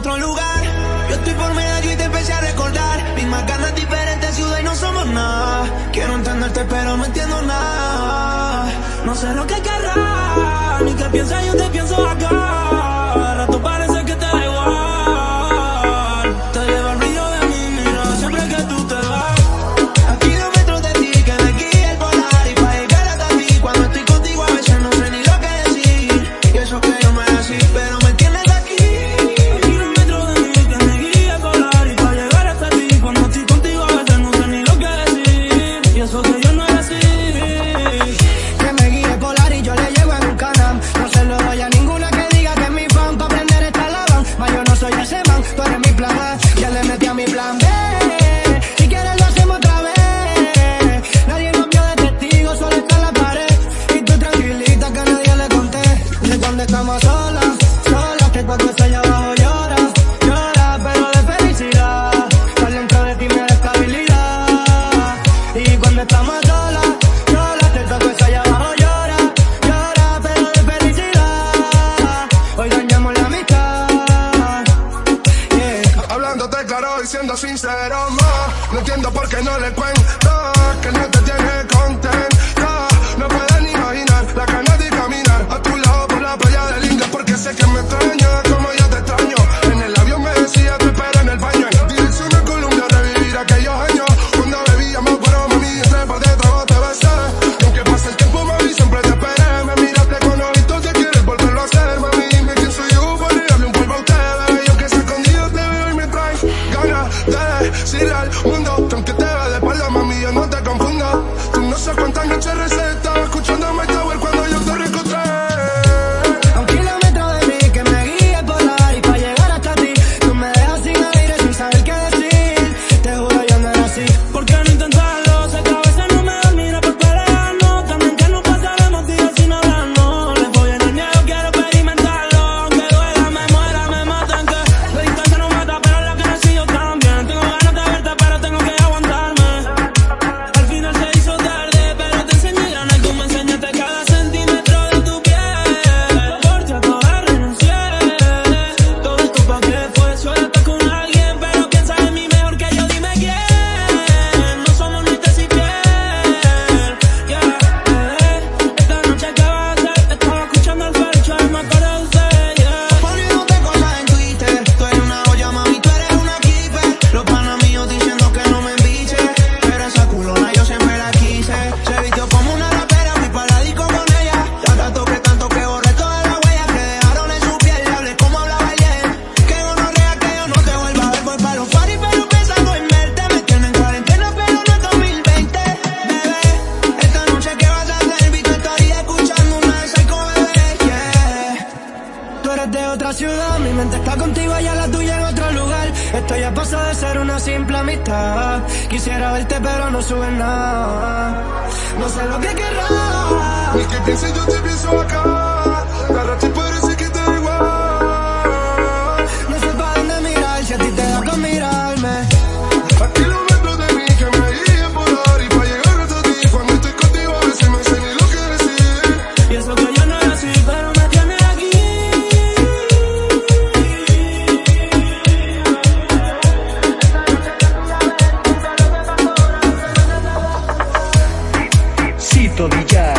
otro lugar. Yo estoy por medallo y te empecé a recordar. Mismas ganas, diferentes ciudad y no somos nada. Quiero entenderte, pero no entiendo nada. No sé lo que quiero. declaró diciendo sincero, ma. No entiendo por qué no le cuento que no te tiene contento. mi mente está contigo y a la tuya en otro lugar. Esto ya pasó de ser una simple amistad. Quisiera verte pero no sube nada. No sé lo que querrás. Ni que piense yo te pienso acá. to widziałem